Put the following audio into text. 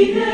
Amen.